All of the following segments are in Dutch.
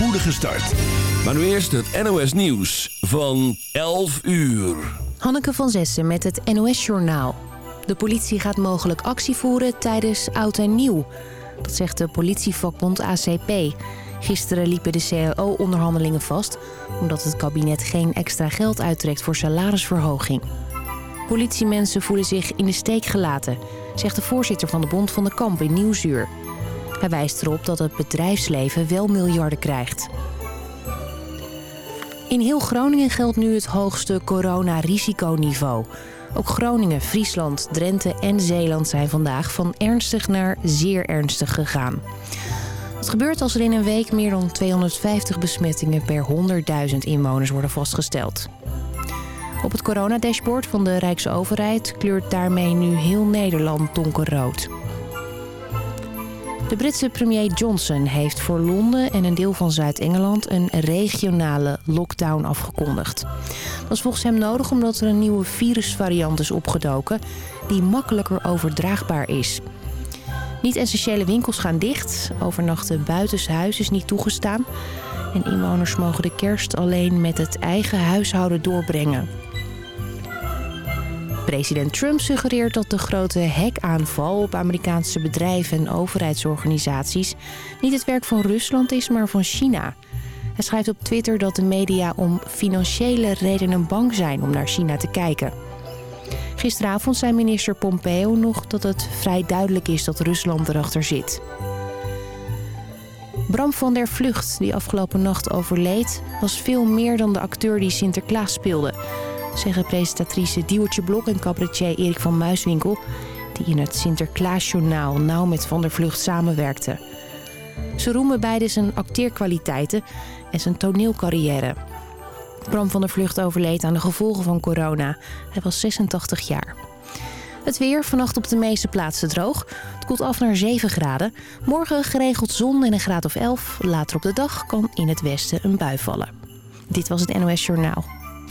spoedige start. Maar nu eerst het NOS Nieuws van 11 uur. Hanneke van Zessen met het NOS Journaal. De politie gaat mogelijk actie voeren tijdens Oud en Nieuw. Dat zegt de politievakbond ACP. Gisteren liepen de CAO-onderhandelingen vast... omdat het kabinet geen extra geld uittrekt voor salarisverhoging. Politiemensen voelen zich in de steek gelaten... zegt de voorzitter van de Bond van de Kamp in Nieuwsuur. Hij wijst erop dat het bedrijfsleven wel miljarden krijgt. In heel Groningen geldt nu het hoogste coronarisiconiveau. Ook Groningen, Friesland, Drenthe en Zeeland zijn vandaag van ernstig naar zeer ernstig gegaan. Het gebeurt als er in een week meer dan 250 besmettingen per 100.000 inwoners worden vastgesteld. Op het coronadashboard van de Rijksoverheid kleurt daarmee nu heel Nederland donkerrood. De Britse premier Johnson heeft voor Londen en een deel van Zuid-Engeland een regionale lockdown afgekondigd. Dat is volgens hem nodig omdat er een nieuwe virusvariant is opgedoken die makkelijker overdraagbaar is. Niet-essentiële winkels gaan dicht, overnachten buitenshuis is niet toegestaan... en inwoners mogen de kerst alleen met het eigen huishouden doorbrengen. President Trump suggereert dat de grote hackaanval op Amerikaanse bedrijven en overheidsorganisaties niet het werk van Rusland is, maar van China. Hij schrijft op Twitter dat de media om financiële redenen bang zijn om naar China te kijken. Gisteravond zei minister Pompeo nog dat het vrij duidelijk is dat Rusland erachter zit. Bram van der Vlucht, die afgelopen nacht overleed, was veel meer dan de acteur die Sinterklaas speelde zeggen presentatrice Diewertje Blok en cabaretier Erik van Muiswinkel... die in het Sinterklaasjournaal nauw met Van der Vlucht samenwerkten. Ze roemen beide zijn acteerkwaliteiten en zijn toneelcarrière. Bram van der Vlucht overleed aan de gevolgen van corona. Hij was 86 jaar. Het weer, vannacht op de meeste plaatsen droog. Het koelt af naar 7 graden. Morgen geregeld zon en een graad of 11. Later op de dag kan in het westen een bui vallen. Dit was het NOS Journaal.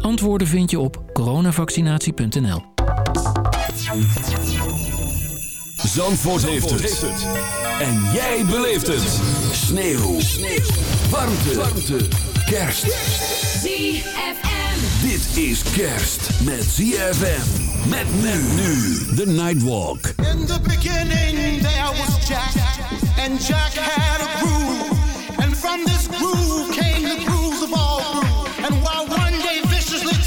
Antwoorden vind je op coronavaccinatie.nl. Zandvoort, heeft, het. En jij beleeft het. Sneeuw. Sneeuw. Warmte. Warmte. Kerst. ZFM. Dit is kerst met ZFM. Met men nu. The Nightwalk. In the beginning there was Jack. And Jack had a groove. And from this groove came the grooves of all grooves.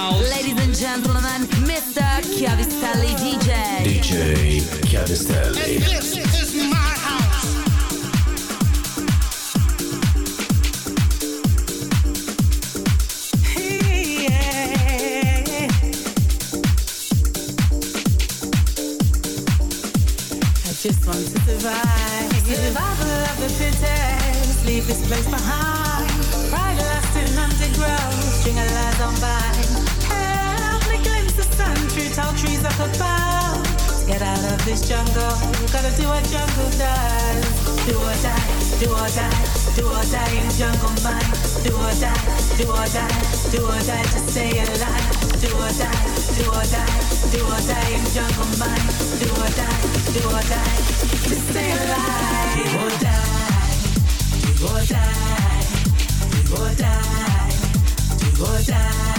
house. Ladies and gentlemen, Mr. Chiavistelli DJ. DJ And this is my house. I just want to survive. Survival of the fittest. Leave this place behind. Pride lasting underground. String of lies on by. Through tall trees up above. Get out of this jungle. Gotta do what jungle does. Do or die. Do or die. Do or die in jungle mind. Do or die. Do or die. Do or die to stay alive. Do or die. Do or die. Do or die in jungle mind. Do or die. Do or die to stay alive. Do or die. Do or die. Do or die. Do or die.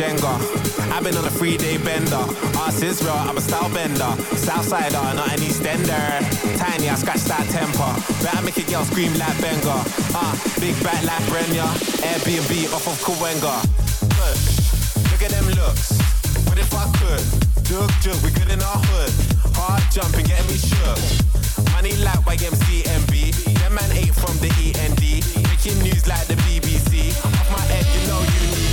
Jenga. I've been on a three day bender. Ass is I'm a style bender. Southsider, not an Eastender. Tiny, I scratch that temper. Better make a girl scream like Benga. Ah, uh, big back like Brenya. Airbnb off of Kawenga. Look, look at them looks. What if I could? Jug, jug, we good in our hood. Hard jumping, getting me shook. Money like YMCMB. Them man ain't from the END. Making news like the BBC. Off my head, you know you need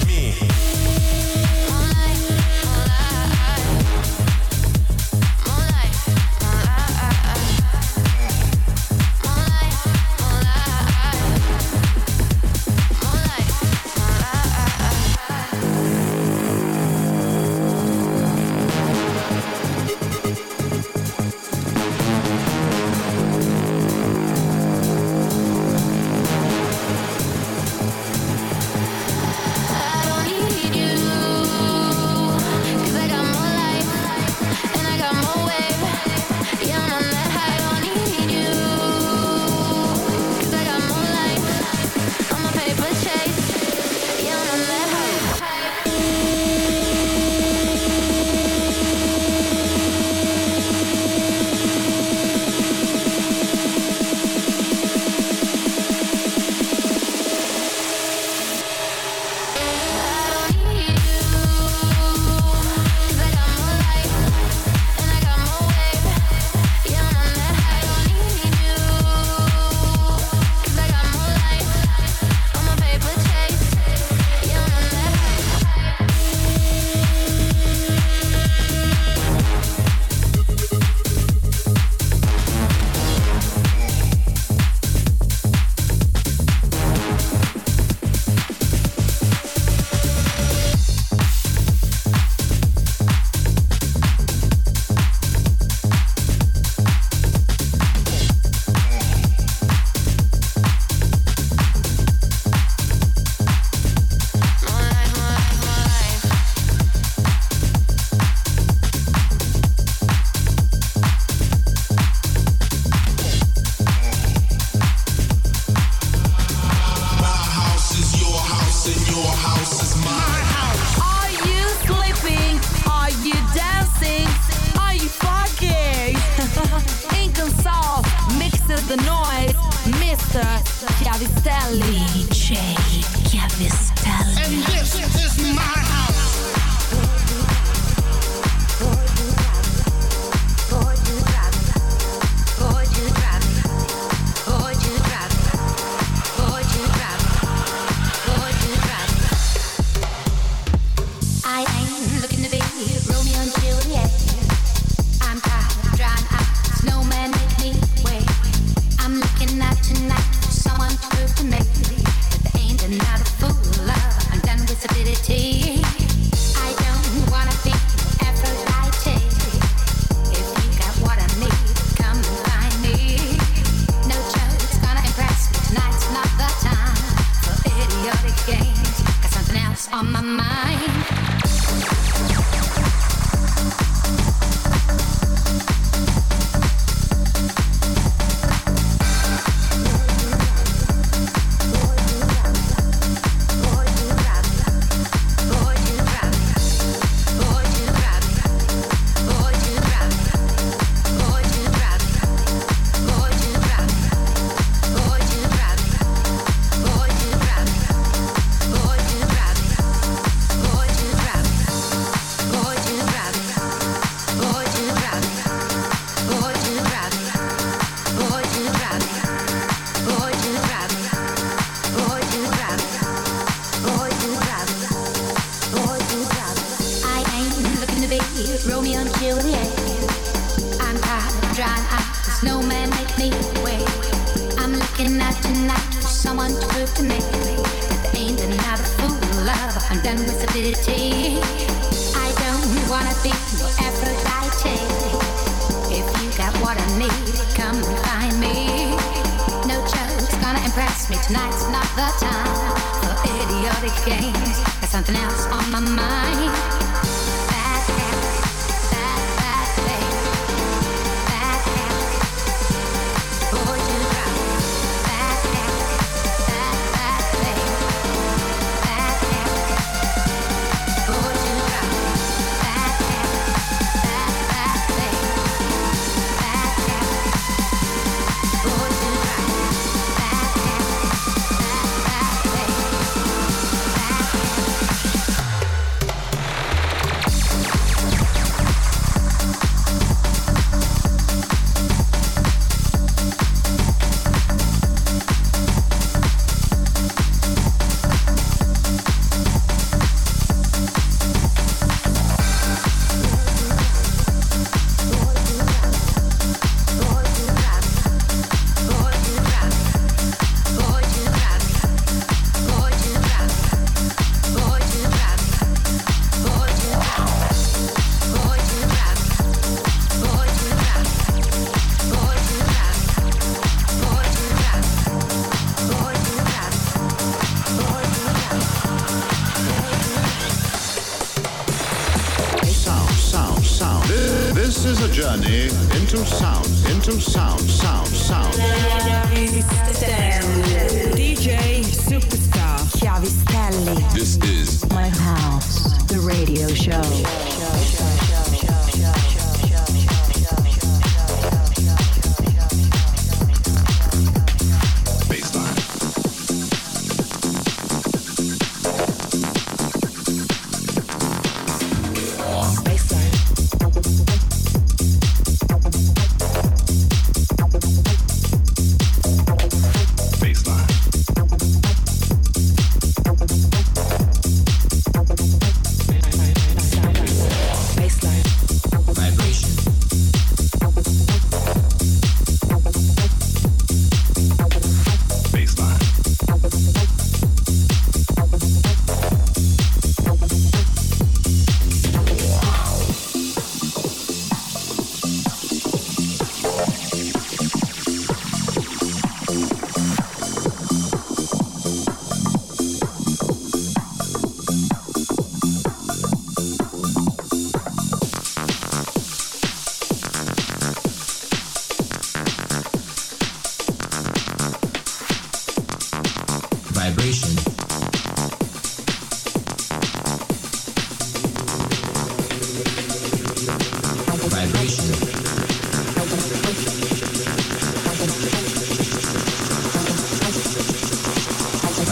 into sound, into sound, sound, sound.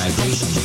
Vibration.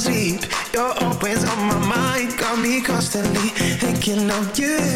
deep. You're always on my mind, got me constantly thinking of you.